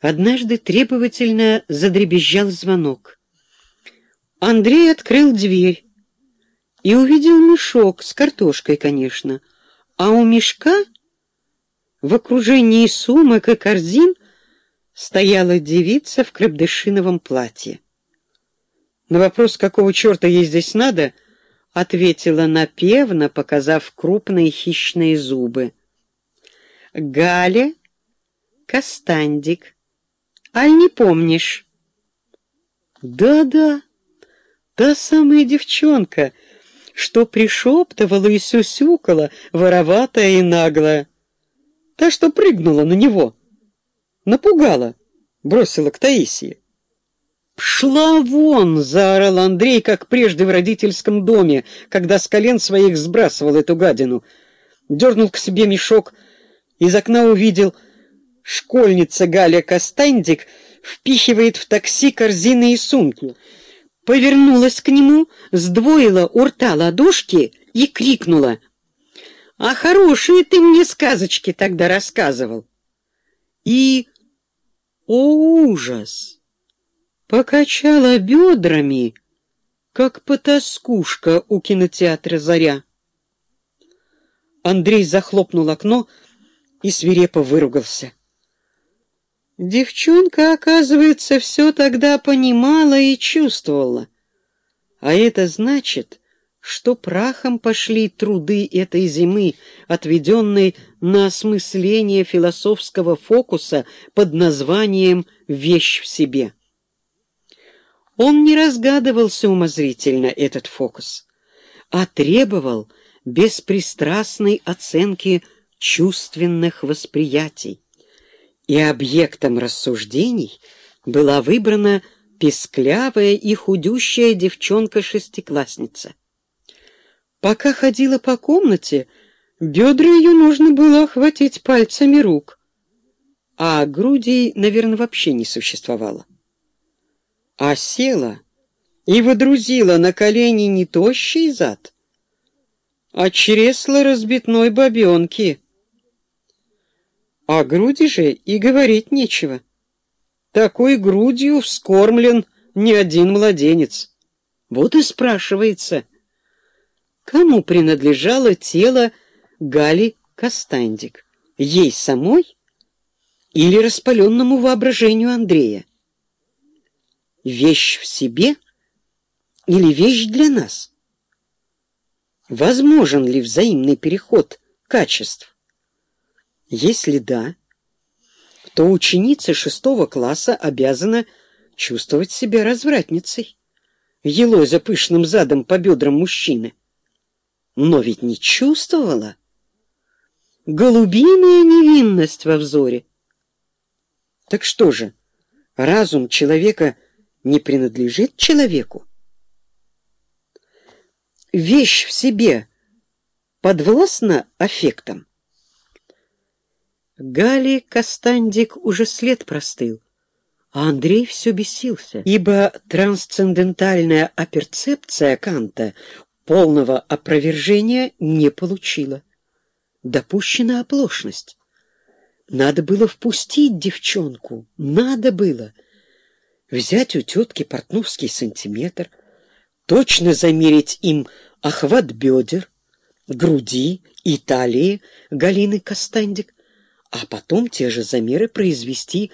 Однажды требовательно задребезжал звонок. Андрей открыл дверь и увидел мешок с картошкой, конечно, а у мешка в окружении сумок и корзин стояла девица в крабдышиновом платье. На вопрос, какого черта ей здесь надо, ответила напевно, показав крупные хищные зубы. «Галя Костандик». Аль не помнишь? Да-да, та самая девчонка, что пришептывала и сюсюкала, вороватая и наглая. Та, что прыгнула на него, напугала, бросила к Таисии. «Пшла вон!» — заорал Андрей, как прежде в родительском доме, когда с колен своих сбрасывал эту гадину. Дернул к себе мешок, из окна увидел — Школьница Галя Костандик впихивает в такси корзины и сумки. Повернулась к нему, сдвоила у рта ладошки и крикнула. «А хорошие ты мне сказочки тогда рассказывал!» И, о ужас, покачала бедрами, как потаскушка у кинотеатра «Заря». Андрей захлопнул окно и свирепо выругался. Девчонка, оказывается, все тогда понимала и чувствовала. А это значит, что прахом пошли труды этой зимы, отведенной на осмысление философского фокуса под названием «Вещь в себе». Он не разгадывался умозрительно, этот фокус, а требовал беспристрастной оценки чувственных восприятий и объектом рассуждений была выбрана песклявая и худющая девчонка-шестиклассница. Пока ходила по комнате, бедра ее нужно было охватить пальцами рук, а грудей, наверное, вообще не существовало. А села и водрузила на колени не тощий зад, а чресло разбитной бабенки — о груди же и говорить нечего. Такой грудью вскормлен не один младенец. Вот и спрашивается, кому принадлежало тело Гали Костандик? Ей самой или распаленному воображению Андрея? Вещь в себе или вещь для нас? Возможен ли взаимный переход качеств? Если да, то ученица шестого класса обязана чувствовать себя развратницей, елозя пышным задом по бедрам мужчины. Но ведь не чувствовала. Голубиная невинность во взоре. Так что же, разум человека не принадлежит человеку? Вещь в себе подвластна аффектам? Гали Костандик уже след простыл, а Андрей все бесился, ибо трансцендентальная оперцепция Канта полного опровержения не получила. Допущена оплошность. Надо было впустить девчонку, надо было взять у тетки портновский сантиметр, точно замерить им охват бедер, груди и талии Галины Костандик, а потом те же замеры произвести